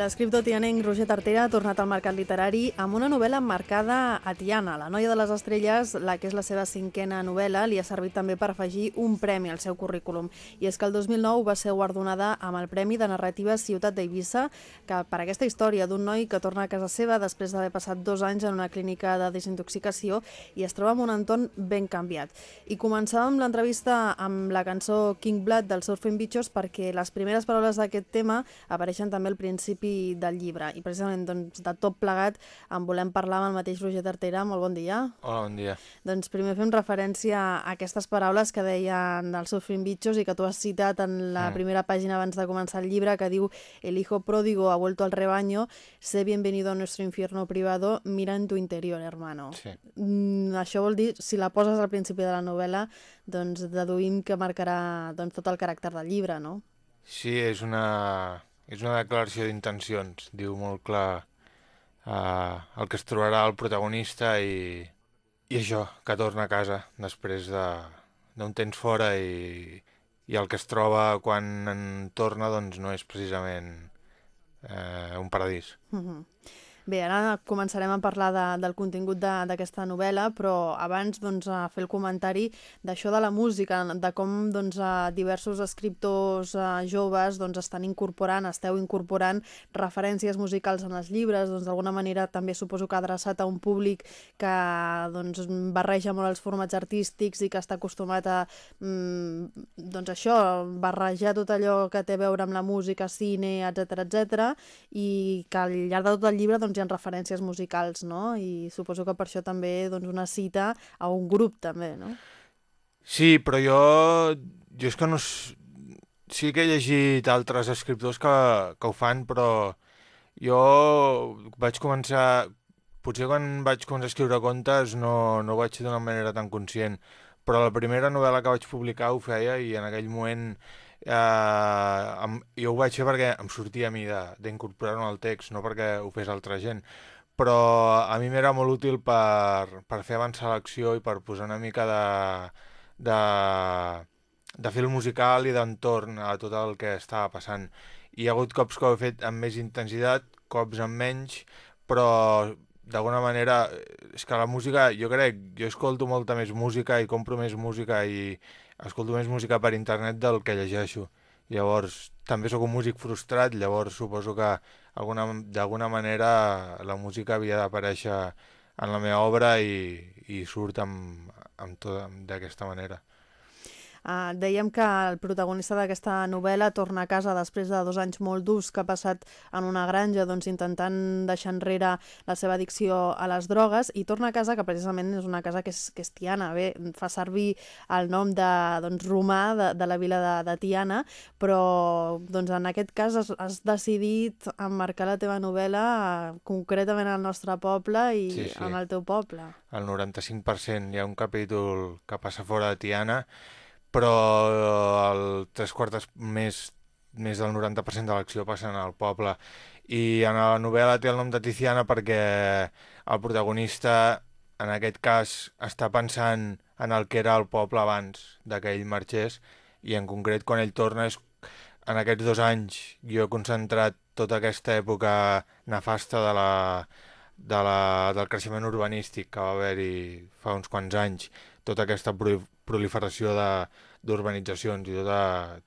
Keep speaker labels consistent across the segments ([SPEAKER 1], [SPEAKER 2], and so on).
[SPEAKER 1] L'escriptor tianenc Roger Tartera ha tornat al mercat literari amb una novel·la emmarcada a Tiana, la noia de les estrelles, la que és la seva cinquena novel·la, li ha servit també per afegir un premi al seu currículum. I és que el 2009 va ser guardonada amb el Premi de Narrativa Ciutat d'Eivissa, que per aquesta història d'un noi que torna a casa seva després d'haver passat dos anys en una clínica de desintoxicació i es troba en un entorn ben canviat. I començàvem l'entrevista amb la cançó King Blood del Surfing Bichos perquè les primeres paraules d'aquest tema apareixen també al principi del llibre. I precisament doncs, de tot plegat en volem parlar amb el mateix Roger Tartera. Molt bon dia.
[SPEAKER 2] Hola, bon dia.
[SPEAKER 1] Doncs primer fem referència a aquestes paraules que deien del Surfing Bichos i que tu has citat en la
[SPEAKER 2] Mm.
[SPEAKER 1] primera pàgina abans de començar el llibre, que diu El hijo pródigo ha vuelto al rebaño, sé bienvenido a nuestro infierno privado, mira en tu interior, hermano.
[SPEAKER 2] Sí.
[SPEAKER 1] Mm, això vol dir, si la poses al principi de la novel·la, doncs deduïm que marcarà doncs, tot el caràcter del llibre, no?
[SPEAKER 2] Sí, és una, és una declaració d'intencions. Diu molt clar eh, el que es trobarà el protagonista i, i això, que torna a casa després de- d'un temps fora i, i el que es troba quan en torna doncs no és precisament eh, un paradís.
[SPEAKER 1] Mhm. Bé, ara començarem a parlar de, del contingut de- d'aquesta novel·la, però abans doncs, a fer el comentari d'això de la música, de com doncs, diversos escriptors joves doncs, estan incorporant, esteu incorporant referències musicals en els llibres, doncs d'alguna manera també suposo que adreçat a un públic que doncs, barreja molt els formats artístics i que està acostumat a mm, doncs això, barrejar tot allò que té a veure amb la música, cine, etc etc i que al llarg de tot el llibre doncs, hi ha referències musicals, no? I suposo que per això també doncs, una cita a un grup, també, no?
[SPEAKER 2] Sí, però jo, jo és que no... Sí que he llegit altres escriptors que, que ho fan, però jo vaig començar... Potser quan vaig començar a escriure contes no, no ho vaig fer d'una manera tan conscient, però la primera novel·la que vaig publicar ho feia i en aquell moment eh, em, jo ho vaig fer perquè em sortia a mi d'incorporar-ho al text, no perquè ho fes altra gent però a mi m'era molt útil per, per fer avançar l'acció i per posar una mica de, de, de fil musical i d'entorn a tot el que estava passant. Hi ha hagut cops que ho he fet amb més intensitat, cops amb menys, però d'alguna manera és que la música, jo crec, jo escolto molta més música i compro més música i escolto més música per internet del que llegeixo. Llavors, també sóc un músic frustrat, llavors suposo que alguna, d'alguna manera la música havia d'aparèixer en la meva obra i, i surt amb, amb- d'aquesta manera.
[SPEAKER 1] Uh, dèiem que el protagonista d'aquesta novel·la torna a casa després de dos anys molt durs que ha passat en una granja doncs, intentant deixar enrere la seva addicció a les drogues i torna a casa que precisament és una casa que és, que és Tiana. Bé, fa servir el nom de, doncs, romà de, de la vila de, de Tiana, però doncs, en aquest cas has, has decidit emmarcar la teva novel·la eh, concretament al nostre poble i
[SPEAKER 2] Sí, sí.
[SPEAKER 1] en el teu poble.
[SPEAKER 2] El 95% hi ha un capítol que passa fora de Tiana, però el tres quartes més, més del 90% de l'acció passa en el poble. I en la novel·la té el nom de Tiziana perquè el protagonista, en aquest cas, està pensant en el que era el poble abans de que ell marxés i en concret quan ell torna és en aquests dos anys jo he concentrat tota aquesta època nefasta de la, de la, del creixement urbanístic que va haver-hi fa uns quants anys, tota aquesta proliferació d'urbanitzacions i tota,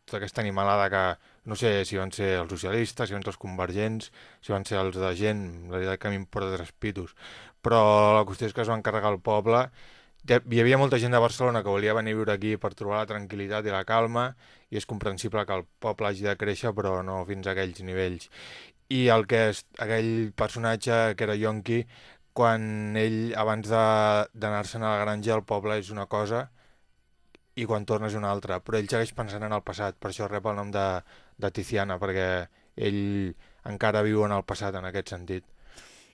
[SPEAKER 2] tota aquesta animalada que no sé si van ser els socialistes, si van ser els convergents, si van ser els de gent, la veritat que a mi em porta tres pitos. Però la qüestió és que es van carregar el poble, hi havia molta gent de Barcelona que volia venir a viure aquí per trobar la tranquil·litat i la calma i és comprensible que el poble hagi de créixer però no fins a aquells nivells. I el que és aquell personatge que era Yonki, quan ell, abans d'anar-se'n a la granja, el poble és una cosa i quan torna és una altra, però ell segueix pensant en el passat, per això rep el nom de, de Tiziana, perquè ell encara viu en el passat en aquest sentit.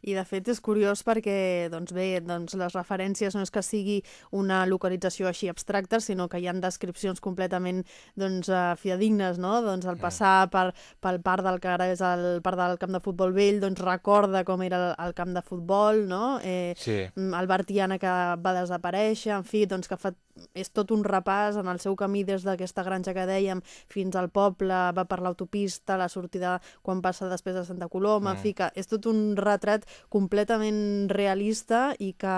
[SPEAKER 1] I de fet és curiós perquè doncs bé, doncs les referències no és que sigui una localització així abstracta, sinó que hi han descripcions completament doncs, uh, fiadignes, no? Doncs el passar per, pel parc del que ara és el parc del camp de futbol vell, doncs recorda com era el, el camp de futbol, no? Eh,
[SPEAKER 2] Sí.
[SPEAKER 1] mm, el Bartiana que va desaparèixer, en fi, doncs que fa, és tot un repàs en el seu camí des d'aquesta granja que dèiem fins al poble, va per l'autopista, la sortida quan passa després de Santa Coloma, mm. en fi, que és tot un retrat completament realista i que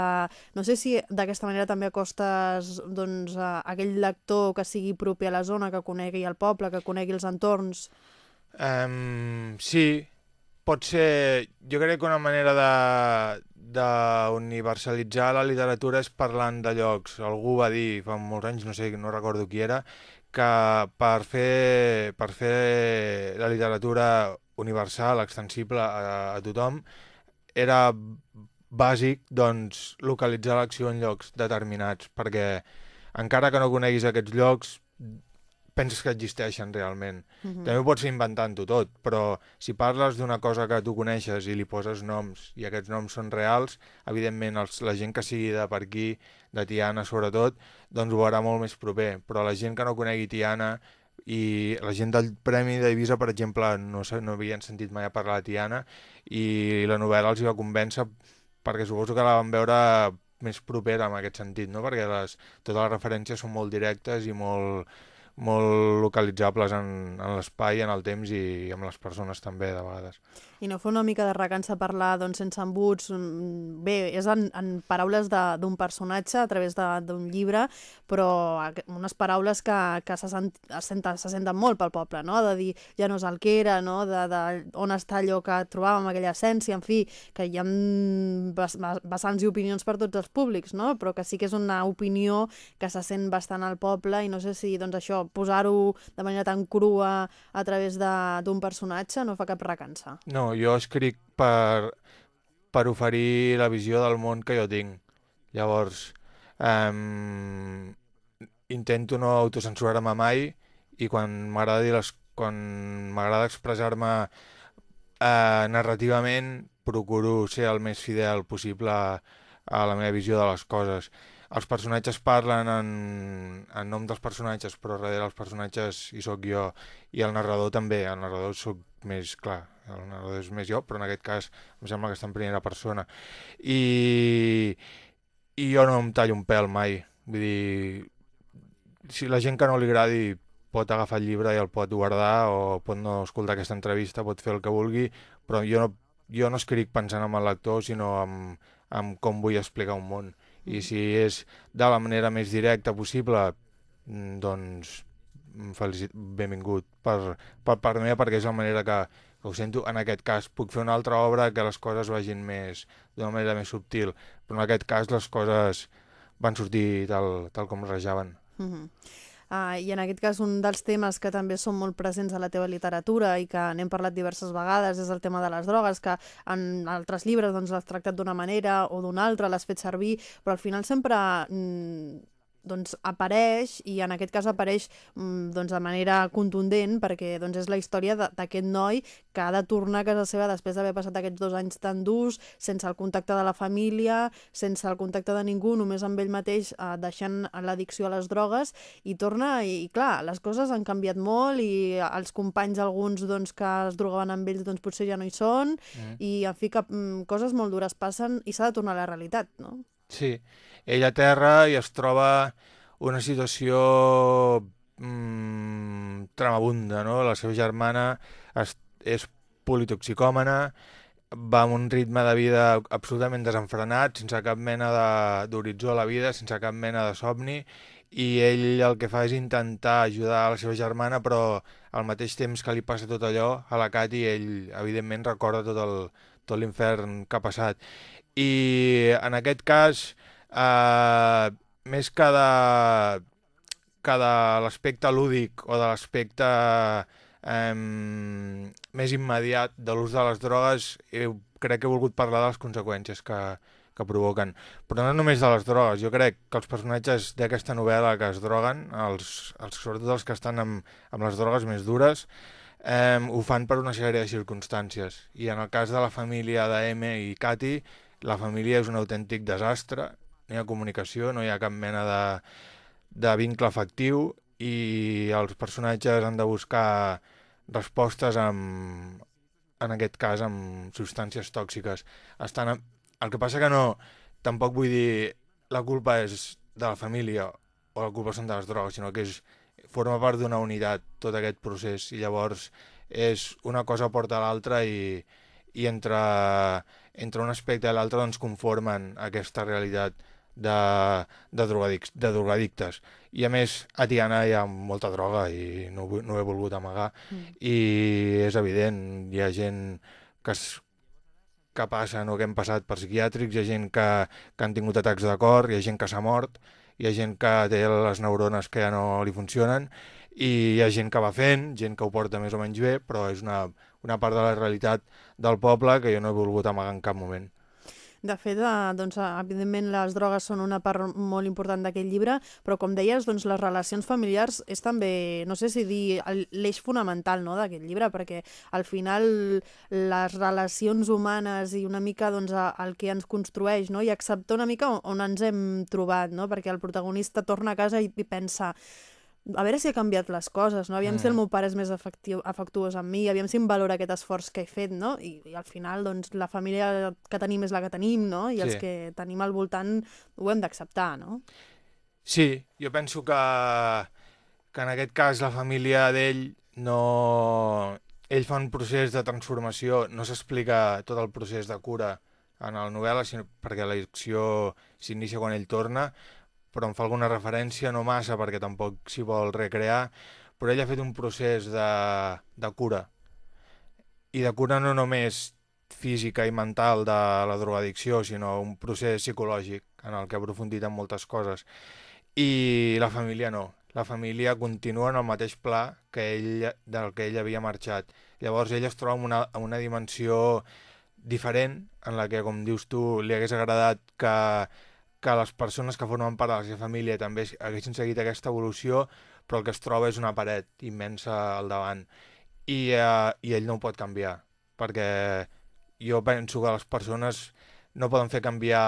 [SPEAKER 1] no sé si d'aquesta manera també acostes doncs, a aquell lector que sigui propi a la zona, que conegui el poble, que conegui els entorns.
[SPEAKER 2] Um, sí, pot ser... Jo crec que una manera d'universalitzar la literatura és parlant de llocs. Algú va dir fa molts anys, no sé, no recordo qui era, que per fer, per fer la literatura universal, extensible a, a tothom, era bàsic doncs, localitzar l'acció en llocs determinats, perquè encara que no coneguis aquests llocs, penses que existeixen realment.
[SPEAKER 1] Mm -hmm.
[SPEAKER 2] També ho pots inventant-ho tot, però si parles d'una cosa que tu coneixes i li poses noms i aquests noms són reals, evidentment els, la gent que sigui de per aquí, de Tiana sobretot, doncs ho veurà molt més proper. Però la gent que no conegui Tiana i la gent del Premi d'Eivissa, per exemple, no, no havien sentit mai a parlar de Tiana i la novel·la els hi va convèncer perquè suposo que la van veure més propera en aquest sentit, no? perquè les, totes les referències són molt directes i molt, molt localitzables en, en l'espai, en el temps i amb les persones també, de vegades.
[SPEAKER 1] I no fa una mica de recança parlar doncs, sense embuts? mm, Bé, és en, en paraules d'un personatge a través d'un llibre, però unes paraules que, que se, sent, se, senten, se senten molt pel poble, no? De dir, ja no és el que era, no? De, de on està allò que trobàvem, aquella essència, en fi, que hi ha vessants i opinions per tots els públics, no? Però que sí que és una opinió que se sent bastant al poble i no sé si, doncs això, posar-ho de manera tan crua a través d'un personatge no fa cap recança.
[SPEAKER 2] No, jo escric per, per oferir la visió del món que jo tinc. Llavors, um, intento no autocensurar-me mai i quan m'agrada dir les, quan m'agrada expressar-me eh, narrativament procuro ser el més fidel possible a, a la meva visió de les coses. Els personatges parlen en, en nom dels personatges, però darrere els personatges hi sóc jo i el narrador també. El narrador sóc més, clar, el narrador és més jo, però en aquest cas em sembla que està en primera persona. I, i jo no em tallo un pèl mai. Vull dir, si la gent que no li agradi pot agafar el llibre i el pot guardar o pot no escoltar aquesta entrevista, pot fer el que vulgui, però jo no, jo no escric pensant en el lector, sinó en, en com vull explicar un món. I si és de la manera més directa possible, mm, doncs mm, felicit, benvingut per, per part meva perquè és la manera que, que ho sento. En aquest cas puc fer una altra obra que les coses vagin més d'una manera més subtil, però en aquest cas les coses van sortir tal, tal com rajaven.
[SPEAKER 1] Uh -huh. Uh, I en aquest cas un dels temes que també són molt presents a la teva literatura i que n'hem parlat diverses vegades és el tema de les drogues, que en altres llibres doncs, l'has tractat d'una manera o d'una altra, l'has fet servir, però al final sempre mm, doncs, apareix, i en aquest cas apareix mm, doncs, de manera contundent, perquè doncs, és la història d'aquest noi que ha de tornar a casa seva després d'haver passat aquests dos anys tan durs, sense el contacte de la família, sense el contacte de ningú, només amb ell mateix, eh, deixant l'addicció a les drogues, i torna, i, i clar, les coses han canviat molt, i els companys, alguns doncs, que es drogaven amb ells, doncs potser ja no hi són,
[SPEAKER 2] Mm.
[SPEAKER 1] i en fi, que mm, coses molt dures passen i s'ha de tornar a la realitat, no?
[SPEAKER 2] Sí, ell a terra i es troba una situació mm, tremabunda, no? La seva germana es, és politoxicòmana, va amb un ritme de vida absolutament desenfrenat, sense cap mena d'horitzó a la vida, sense cap mena de somni, i ell el que fa és intentar ajudar la seva germana, però al mateix temps que li passa tot allò a la Cati, ell evidentment recorda tot el, tot l'infern que ha passat. I en aquest cas, eh, més que de, que de l'aspecte lúdic o de l'aspecte eh, més immediat de l'ús de les drogues, he, crec que he volgut parlar de les conseqüències que, que provoquen. Però no només de les drogues, jo crec que els personatges d'aquesta novel·la que es droguen, els, els, sobretot els que estan amb, amb les drogues més dures, eh, ho fan per una sèrie de circumstàncies. I en el cas de la família d'M i Cati, la família és un autèntic desastre, no hi ha comunicació, no hi ha cap mena de, de vincle afectiu i els personatges han de buscar respostes amb, en aquest cas amb substàncies tòxiques. Estan, el que passa que no, tampoc vull dir la culpa és de la família o la culpa són de les drogues, sinó que és, forma part d'una unitat tot aquest procés i llavors és una cosa porta a l'altra i, i entre, entre un aspecte i l'altre doncs conformen aquesta realitat de, de, drogadicts, de drogadictes. I a més, a Tiana hi ha molta droga i no, no he volgut amagar. Mm. I és evident, hi ha gent que, es, que passen o que hem passat per psiquiàtrics, hi ha gent que, que han tingut atacs de cor, hi ha gent que s'ha mort, hi ha gent que té les neurones que ja no li funcionen i hi ha gent que va fent, gent que ho porta més o menys bé, però és una, una part de la realitat del poble que jo no he volgut amagar en cap moment.
[SPEAKER 1] De fet, eh, doncs, eh, evidentment les drogues són una part molt important d'aquest llibre, però com deies, doncs, les relacions familiars és també, no sé si dir, l'eix fonamental no, d'aquest llibre, perquè al final les relacions humanes i una mica doncs, el que ens construeix no? i acceptar una mica on ens hem trobat, no? perquè el protagonista torna a casa i pensa a veure si ha canviat les coses, no? Aviam mm. si el mm. meu pare és més afectiu, afectuós amb mi, aviam si em valora aquest esforç que he fet, no? I, i al final, doncs, la família que tenim és la que tenim, no? I sí. els que tenim al voltant ho hem d'acceptar, no?
[SPEAKER 2] Sí, jo penso que, que en aquest cas la família d'ell no... Ell fa un procés de transformació, no s'explica tot el procés de cura en la novel·la, sinó perquè la l'acció s'inicia quan ell torna, però em fa alguna referència, no massa, perquè tampoc s'hi vol recrear, però ell ha fet un procés de, de cura. I de cura no només física i mental de la drogadicció, sinó un procés psicològic en el que ha aprofundit en moltes coses. I la família no. La família continua en el mateix pla que ell, del que ell havia marxat. Llavors ell es troba en una, en una dimensió diferent, en la que, com dius tu, li hagués agradat que que les persones que formen part de la seva família també haguessin seguit aquesta evolució, però el que es troba és una paret immensa al davant. I, eh, i ell no ho pot canviar, perquè jo penso que les persones no poden fer canviar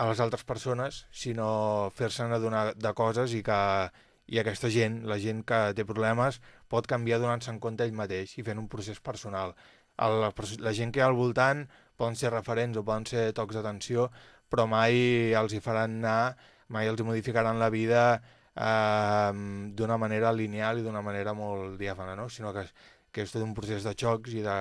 [SPEAKER 2] a les altres persones, sinó fer-se'n adonar de coses i que i aquesta gent, la gent que té problemes, pot canviar donant-se en compte ell mateix i fent un procés personal. El, la gent que hi ha al voltant poden ser referents o poden ser tocs d'atenció, però mai els hi faran anar, mai els hi modificaran la vida eh, d'una manera lineal i d'una manera molt diàfana, no? sinó que, que és tot un procés de xocs i de,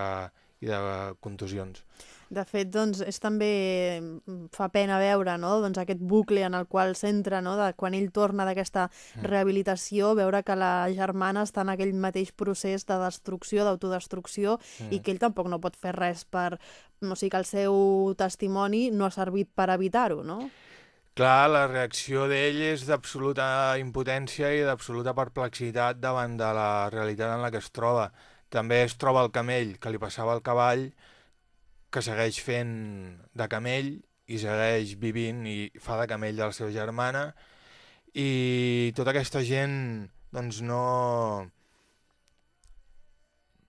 [SPEAKER 2] i de contusions.
[SPEAKER 1] De fet, doncs, és també mm, fa pena veure no? doncs, aquest bucle en el qual s'entra, no? de quan ell torna d'aquesta mm. rehabilitació, veure que la germana està en aquell mateix procés de destrucció, d'autodestrucció, mm. i que ell tampoc no pot fer res per... O sigui que el seu testimoni no ha servit per evitar-ho, no?
[SPEAKER 2] Clar, la reacció d'ell és d'absoluta impotència i d'absoluta perplexitat davant de la realitat en la que es troba. També es troba el camell que li passava al cavall, que segueix fent de camell i segueix vivint i fa de camell de la seva germana. I tota aquesta gent doncs no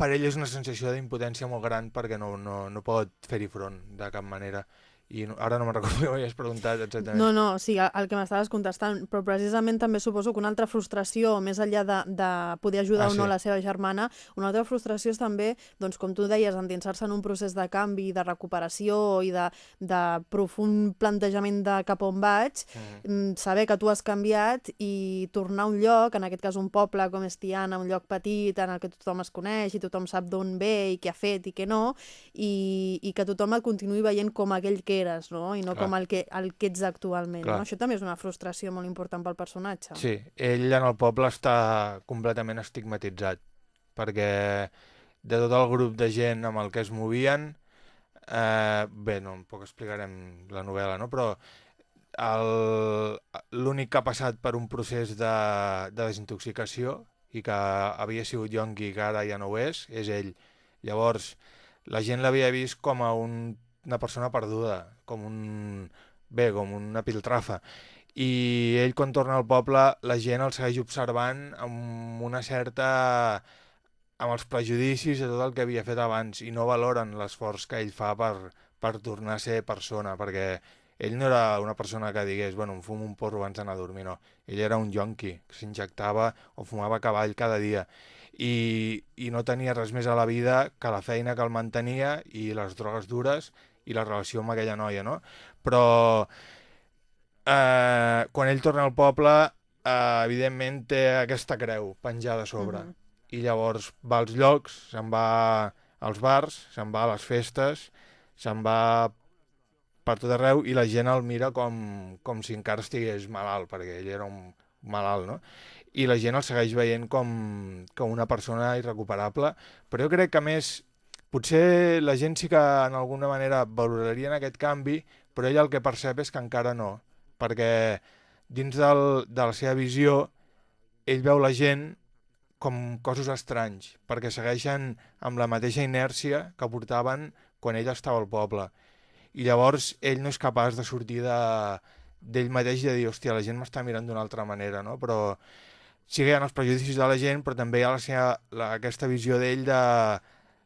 [SPEAKER 2] per ell és una sensació d'impotència molt gran perquè no, no, no pot fer-hi front de cap manera i no, ara no me'n recordo què m'havies preguntat exactament.
[SPEAKER 1] No, no, sí, el que m'estaves contestant, però precisament també suposo que una altra frustració, més enllà de, de poder ajudar ah, o no sí. la seva germana, una altra frustració és també, doncs, com tu deies, endinsar-se en un procés de canvi, de recuperació i de, de profund plantejament de cap on vaig, mm. saber que tu has canviat i tornar a un lloc, en aquest cas un poble com és Tiana, un lloc petit en el que tothom es coneix i tothom sap d'on ve i què ha fet i què no, i, i que tothom et continuï veient com aquell que eres, no? I no Clar. com el que, el que ets actualment. No? Això també és una frustració molt important pel personatge.
[SPEAKER 2] Sí, ell en el poble està completament estigmatitzat, perquè de tot el grup de gent amb el que es movien, eh, bé, no, poc explicarem la novel·la, no? però l'únic que ha passat per un procés de, de desintoxicació i que havia sigut yonqui i que ara ja no ho és, és ell. Llavors, la gent l'havia vist com a un una persona perduda, com un... bé, com una piltrafa. I ell, quan torna al poble, la gent el segueix observant amb una certa amb els prejudicis de tot el que havia fet abans i no valoren l'esforç que ell fa per, per tornar a ser persona, perquè ell no era una persona que digués, bueno, em fumo un porro abans d'anar a dormir, no. Ell era un yonqui, que s'injectava o fumava cavall cada dia i, i no tenia res més a la vida que la feina que el mantenia i les drogues dures i la relació amb aquella noia, no? Però eh, quan ell torna al poble, eh, evidentment té aquesta creu penjada a sobre.
[SPEAKER 1] Mhm.
[SPEAKER 2] I llavors va als llocs, se'n va als bars, se'n va a les festes, se'n va per tot arreu i la gent el mira com, com si encara estigués malalt, perquè ell era un malalt, no? I la gent el segueix veient com, com una persona irrecuperable, però jo crec que més potser la gent sí que en alguna manera valorarien aquest canvi, però ell el que percep és que encara no, perquè dins del, de la seva visió ell veu la gent com cossos estranys, perquè segueixen amb la mateixa inèrcia que portaven quan ell estava al poble. I llavors ell no és capaç de sortir de d'ell mateix i de dir, hòstia, la gent m'està mirant d'una altra manera, no? Però sí que hi ha els prejudicis de la gent, però també hi ha la seva, la, aquesta visió d'ell de,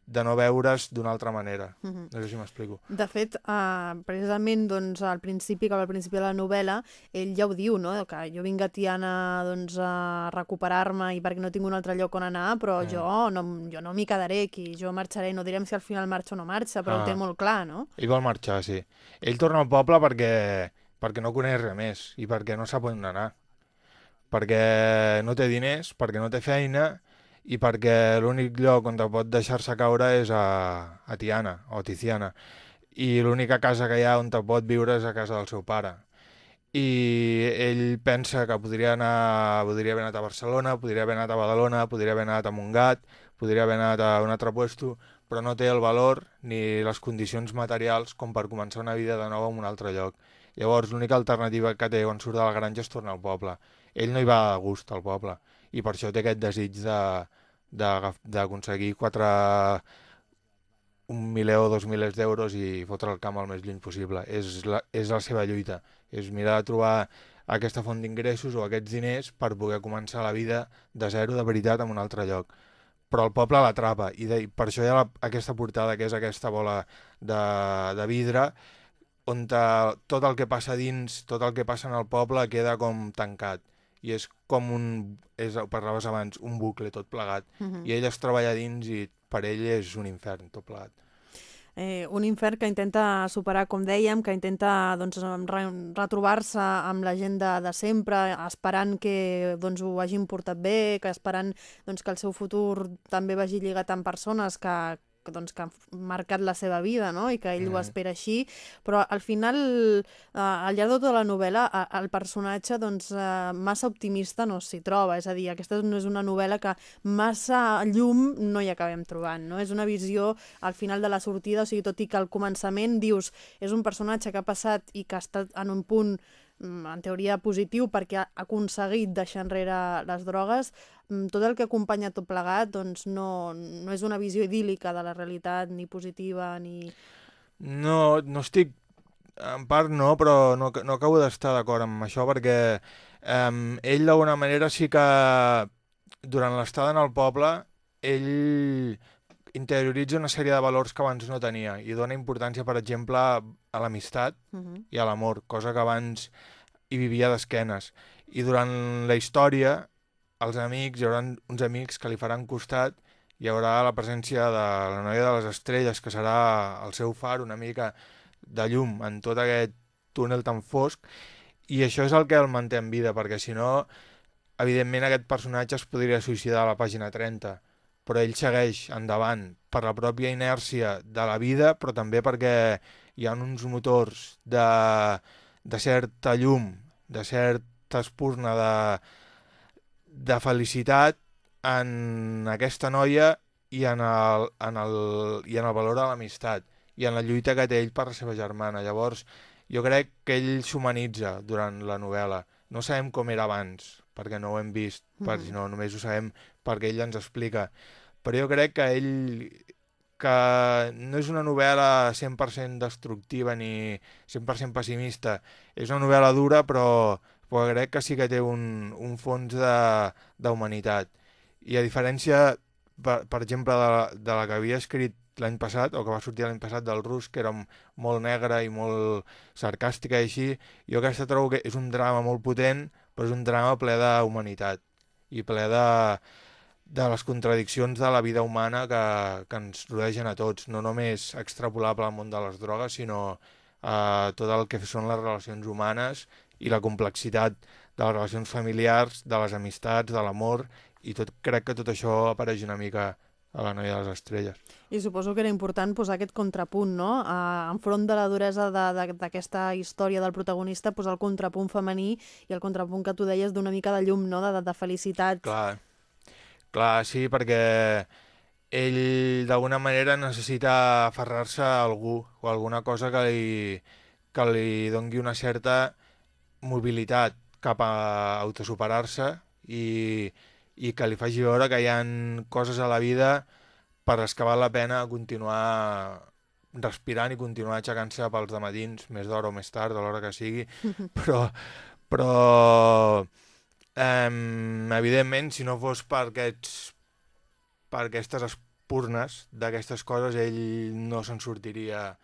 [SPEAKER 2] de no veure's d'una altra manera.
[SPEAKER 1] Mhm.
[SPEAKER 2] No sé si m'explico.
[SPEAKER 1] De fet, eh, precisament doncs, al principi, cap al principi de la novel·la, ell ja ho diu, no? que jo vinc a Tiana doncs, a recuperar-me i perquè no tinc un altre lloc on anar, però
[SPEAKER 2] Mm.
[SPEAKER 1] jo no, jo no m'hi quedaré aquí, jo marxaré, no direm si al final marxa o no marxa, però
[SPEAKER 2] Ah.
[SPEAKER 1] ho té molt clar, no?
[SPEAKER 2] Ell vol marxar, sí. Ell torna al poble perquè, perquè no coneix res més i perquè no sap on anar. Perquè no té diners, perquè no té feina i perquè l'únic lloc on pot deixar-se caure és a, a Tiana o Tiziana. I l'única casa que hi ha on te pot viure és a casa del seu pare. I ell pensa que podria anar, podria haver anat a Barcelona, podria haver anat a Badalona, podria haver anat a Montgat, podria haver anat a un altre puesto, però no té el valor ni les condicions materials com per començar una vida de nou en un altre lloc. Llavors, l'única alternativa que té quan surt de la granja és tornar al poble. Ell no hi va a gust al poble i per això té aquest desig de de- d'aconseguir quatre un miler o dos milers d'euros i fotre el camp el més lluny possible. És la, és la seva lluita, és mirar de trobar aquesta font d'ingressos o aquests diners per poder començar la vida de zero de veritat en un altre lloc. Però el poble l'atrapa i, de, i per això hi ha la, aquesta portada que és aquesta bola de, de vidre on te, tot el que passa dins, tot el que passa en el poble queda com tancat i és com un, és, ho parlaves abans, un bucle tot plegat
[SPEAKER 1] Mhm.
[SPEAKER 2] i ell es troba allà dins i per ell és un infern tot plegat.
[SPEAKER 1] Eh, un infern que intenta superar, com dèiem, que intenta doncs, re retrobar-se amb la gent de, de sempre, esperant que doncs, ho hagin portat bé, que esperant doncs, que el seu futur també vagi lligat amb persones que, doncs, que han marcat la seva vida no? i que ell ho
[SPEAKER 2] Mhm.
[SPEAKER 1] espera així, però al final, eh, al llarg de tota la novel·la, el personatge doncs, eh, massa optimista no s'hi troba, és a dir, aquesta no és una novel·la que massa llum no hi acabem trobant, no? És una visió al final de la sortida, o sigui, tot i que al començament dius és un personatge que ha passat i que ha estat en un punt mm, en teoria positiu perquè ha aconseguit deixar enrere les drogues, mm, tot el que acompanya tot plegat doncs no, no és una visió idíl·lica de la realitat, ni positiva, ni...
[SPEAKER 2] No, no estic, en part no, però no, no acabo d'estar d'acord amb això perquè um, ell d'alguna manera sí que durant l'estada en el poble ell interioritza una sèrie de valors que abans no tenia i dona importància, per exemple, a l'amistat
[SPEAKER 1] Uh -huh.
[SPEAKER 2] i a l'amor, cosa que abans hi vivia d'esquenes. I durant la història, els amics, hi haurà uns amics que li faran costat, hi haurà la presència de la noia de les estrelles, que serà el seu far, una mica de llum en tot aquest túnel tan fosc, i això és el que el manté en vida, perquè si no, evidentment aquest personatge es podria suïcidar a la pàgina 30, però ell segueix endavant per la pròpia inèrcia de la vida, però també perquè hi ha uns motors de, de certa llum, de certa espurna de, de felicitat en aquesta noia i en el, en el, i en el valor de l'amistat i en la lluita que té ell per la seva germana. Llavors, jo crec que ell s'humanitza durant la novel·la. No sabem com era abans, perquè no ho hem vist, per,
[SPEAKER 1] Mhm.
[SPEAKER 2] sinó només ho sabem perquè ell ens explica. Però jo crec que ell que no és una novel·la 100% destructiva ni 100% pessimista. És una novel·la dura, però, però crec que sí que té un, un fons d'humanitat. I a diferència per, per exemple, de, la- de la que havia escrit l'any passat, o que va sortir l'any passat del rus, que era molt negra i molt sarcàstica i així, jo aquesta trobo que és un drama molt potent, però és un drama ple d'humanitat i ple de, de les contradiccions de la vida humana que, que ens rodegen a tots, no només extrapolable al món de les drogues, sinó a tot el que són les relacions humanes i la complexitat de les relacions familiars, de les amistats, de l'amor, i tot, crec que tot això apareix una mica a la noia de les estrelles.
[SPEAKER 1] I suposo que era important posar aquest contrapunt, no? A, enfront de la duresa de- de- d'aquesta història del protagonista, posar el contrapunt femení i el contrapunt que tu deies d'una mica de llum, no? De, de felicitat.
[SPEAKER 2] Clar, clar, sí, perquè ell d'alguna manera necessita aferrar-se a algú o a alguna cosa que li, que li dongui una certa mobilitat cap a autosuperar-se i, i que li faci veure que hi han coses a la vida per les que val la pena continuar respirant i continuar aixecant-se pels dematins, més d'hora o més tard, a l'hora que sigui, però, però em, evidentment, si no fos per aquests per aquestes espurnes d'aquestes coses, ell no se'n sortiria.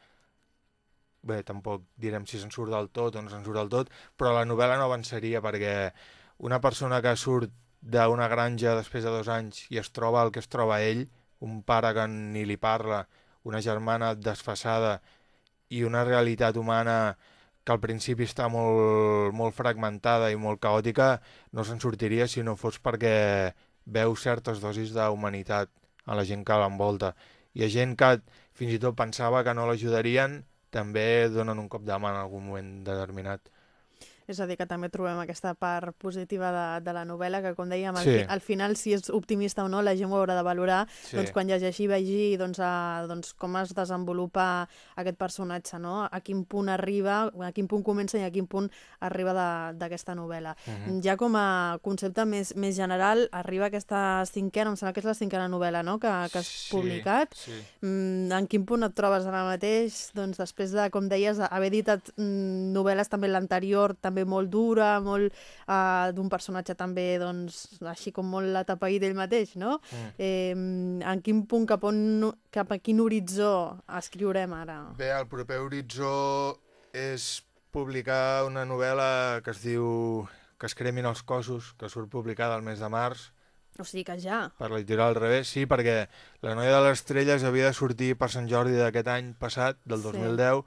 [SPEAKER 2] Bé, tampoc direm si se'n surt del tot o no se'n surt del tot, però la novel·la no avançaria perquè una persona que surt d'una granja després de dos anys i es troba el que es troba ell, un pare que ni li parla, una germana desfassada i una realitat humana que al principi està molt, molt fragmentada i molt caòtica, no se'n sortiria si no fos perquè veu certes dosis d'humanitat a la gent que l'envolta. I a gent que fins i tot pensava que no l'ajudarien, també donen un cop de mà en algun moment determinat.
[SPEAKER 1] És a dir, que també trobem aquesta part positiva de, de la novel·la, que com dèiem, al,
[SPEAKER 2] Sí.
[SPEAKER 1] fi, al final, si és optimista o no, la gent ho haurà de valorar,
[SPEAKER 2] Sí.
[SPEAKER 1] doncs quan llegeixi i vegi doncs, a, doncs, com es desenvolupa aquest personatge, no? a quin punt arriba, a quin punt comença i a quin punt arriba de- d'aquesta novel·la.
[SPEAKER 2] Mhm.
[SPEAKER 1] Ja com a concepte més, més general, arriba aquesta cinquena, em sembla que és la cinquena novel·la no? que, que has
[SPEAKER 2] Sí,
[SPEAKER 1] publicat.
[SPEAKER 2] Sí.
[SPEAKER 1] Mm, en quin punt et trobes ara mateix? Doncs després de, com deies, haver editat mm, novel·les també l'anterior, també molt dura, molt uh, d'un personatge també, doncs, així com molt atapeït ell mateix, no?
[SPEAKER 2] Mm.
[SPEAKER 1] Eh, en quin punt, cap, on, cap a quin horitzó escriurem ara?
[SPEAKER 2] Bé, el proper horitzó és publicar una novel·la que es diu Que es cremin els cossos, que surt publicada el mes de març,
[SPEAKER 1] O sigui que ja.
[SPEAKER 2] per l'editorial al revés, sí, perquè La noia de les estrelles havia de sortir per Sant Jordi d'aquest any passat, del
[SPEAKER 1] Sí.
[SPEAKER 2] 2010,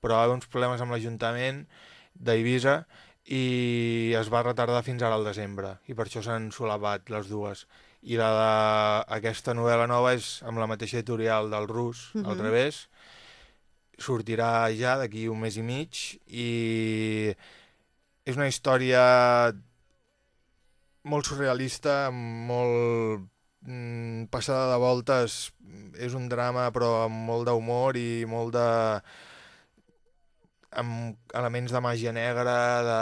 [SPEAKER 2] però va haver uns problemes amb l'Ajuntament d'Eivissa i es va retardar fins ara al desembre, i per això s'han solapat les dues. I la de aquesta novel·la nova és amb la mateixa editorial del Rus, al
[SPEAKER 1] Mhm.
[SPEAKER 2] revés, sortirà ja d'aquí un mes i mig i és una història molt surrealista, molt mm, passada de voltes, és un drama però amb molt d'humor i molt de... amb elements de màgia negra, de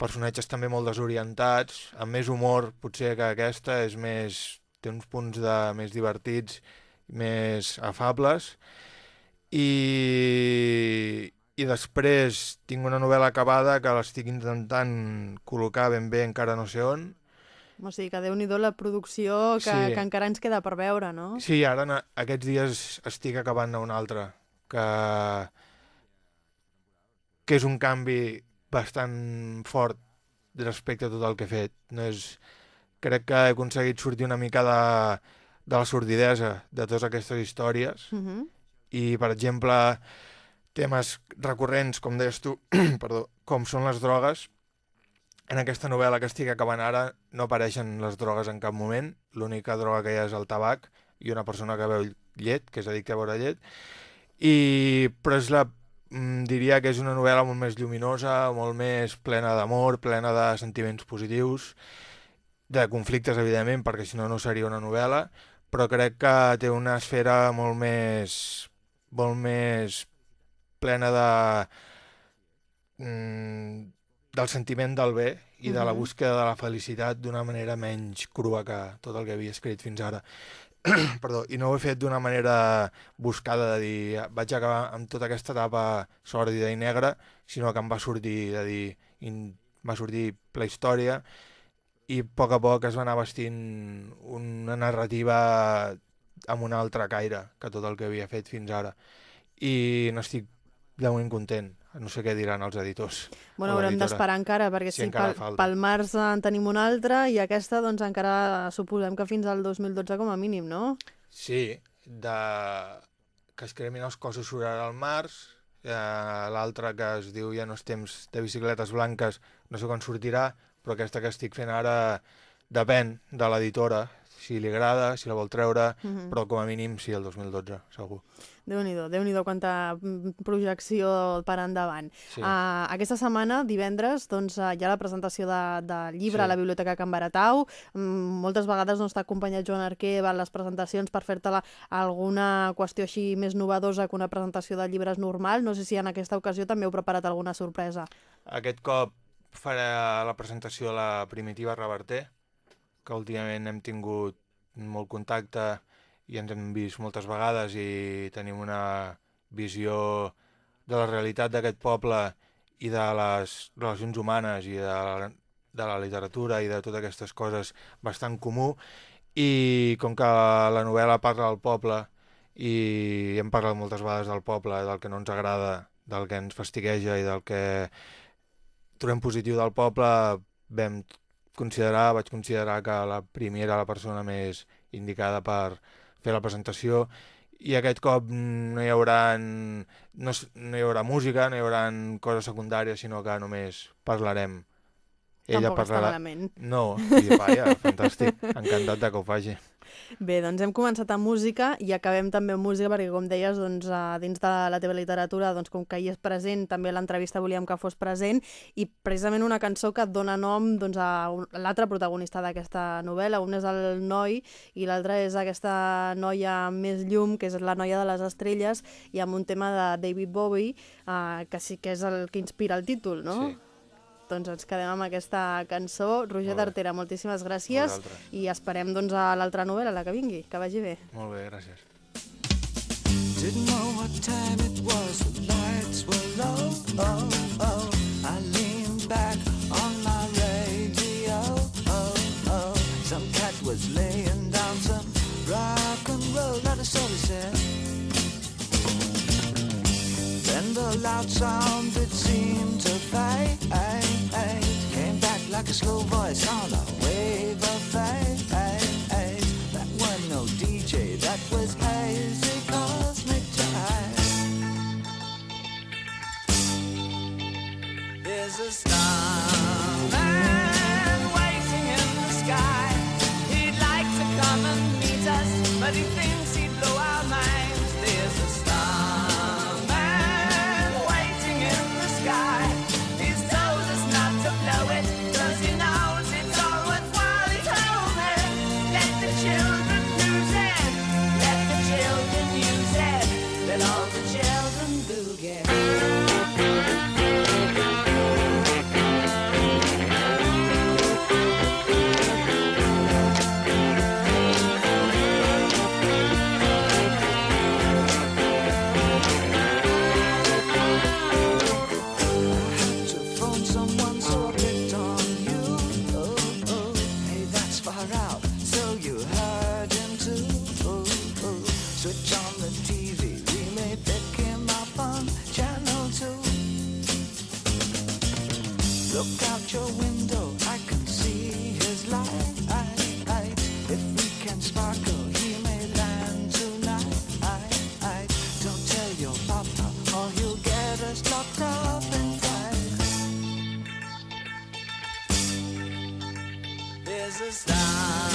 [SPEAKER 2] personatges també molt desorientats, amb més humor potser que aquesta, és més... té uns punts de més divertits, més afables, i, i després tinc una novel·la acabada que l'estic intentant col·locar ben bé, encara no sé on,
[SPEAKER 1] O sigui que déu nhi la producció que,
[SPEAKER 2] Sí.
[SPEAKER 1] que encara ens queda per veure, no?
[SPEAKER 2] Sí, ara aquests dies estic acabant una altra, que, que és un canvi bastant fort respecte a tot el que he fet. No és... Crec que he aconseguit sortir una mica de, de la sordidesa de totes aquestes històries
[SPEAKER 1] Uh -huh.
[SPEAKER 2] i, per exemple, temes recurrents, com deies tu, perdó, com són les drogues, en aquesta novel·la que estic acabant ara no apareixen les drogues en cap moment, l'única droga que hi ha és el tabac i una persona que veu llet, que és addicte a veure llet, i, però és la, diria que és una novel·la molt més lluminosa, molt més plena d'amor, plena de sentiments positius, de conflictes, evidentment, perquè si no, no seria una novel·la, però crec que té una esfera molt més molt més plena de mm, del sentiment del bé i de la búsqueda de la felicitat d'una manera menys crua que tot el que havia escrit fins ara. Perdó, i no ho he fet d'una manera buscada de dir vaig acabar amb tota aquesta etapa sòrdida i negra, sinó que em va sortir de dir in, va sortir la història i a poc a poc es va anar vestint una narrativa amb un altre caire que tot el que havia fet fins ara. I n'estic de moment content. No sé què diran els editors.
[SPEAKER 1] Bueno, haurem d'esperar encara, perquè
[SPEAKER 2] Sí,
[SPEAKER 1] sí,
[SPEAKER 2] encara
[SPEAKER 1] pel,
[SPEAKER 2] falta.
[SPEAKER 1] pel març en tenim una altra i aquesta doncs encara suposem que fins al 2012 com a mínim, no?
[SPEAKER 2] Sí, de... que es cremin els cossos surarà al març, eh, l'altra que es diu Ja no és temps de bicicletes blanques, no sé quan sortirà, però aquesta que estic fent ara depèn de l'editora, si li agrada, si la vol treure,
[SPEAKER 1] Mhm.
[SPEAKER 2] però com a mínim sí, el 2012, segur.
[SPEAKER 1] Déu-n'hi-do, déu nhi déu quanta projecció per endavant.
[SPEAKER 2] Sí.
[SPEAKER 1] Uh, aquesta setmana, divendres, doncs, uh, hi ha la presentació de, de llibre
[SPEAKER 2] Sí.
[SPEAKER 1] a la Biblioteca Can Baratau. Mm, moltes vegades no està acompanyat Joan Arquer a les presentacions per fer-te alguna qüestió així més novedosa que una presentació de llibres normal. No sé si en aquesta ocasió també heu preparat alguna sorpresa.
[SPEAKER 2] Aquest cop farà la presentació de la primitiva Reverter, que últimament hem tingut molt contacte i ens hem vist moltes vegades i tenim una visió de la realitat d'aquest poble i de les relacions humanes i de la, de la literatura i de totes aquestes coses bastant comú. I com que la novel·la parla del poble i hem parlat moltes vegades del poble, del que no ens agrada, del que ens fastigueja i del que trobem positiu del poble, vam considerar, vaig considerar que la Primi era la persona més indicada per fer la presentació i aquest cop no hi haurà, no, no hi haurà música, no hi haurà coses secundàries, sinó que només parlarem.
[SPEAKER 1] Tampoc està malament.
[SPEAKER 2] No, i vaja, fantàstic, encantat de que ho faci.
[SPEAKER 1] Bé, doncs hem començat amb música i acabem també amb música perquè, com deies, doncs, a dins de la teva literatura, doncs, com que hi és present, també l'entrevista volíem que fos present i precisament una cançó que dona nom doncs, a l'altre protagonista d'aquesta novel·la. Un és el noi i l'altre és aquesta noia més llum, que és la noia de les estrelles, i amb un tema de David Bowie, eh, que sí que és el que inspira el títol, no?
[SPEAKER 2] Sí.
[SPEAKER 1] Doncs ens quedem amb aquesta cançó. Roger d'Artera, moltíssimes gràcies
[SPEAKER 2] Vosaltres.
[SPEAKER 1] i esperem doncs, a l'altra novel·la, la que vingui. Que vagi bé.
[SPEAKER 2] Molt bé, gràcies.
[SPEAKER 3] Didn't know what time it was, the lights were low. Oh, oh. I leaned back on my radio. Oh, oh. Some cat was laying down some rock and roll, not a soul said. Then the loud sound that seemed to fade like a slow voice on a wave of fate. That was no DJ, that was hazy cosmic jive. There's a starman is a star.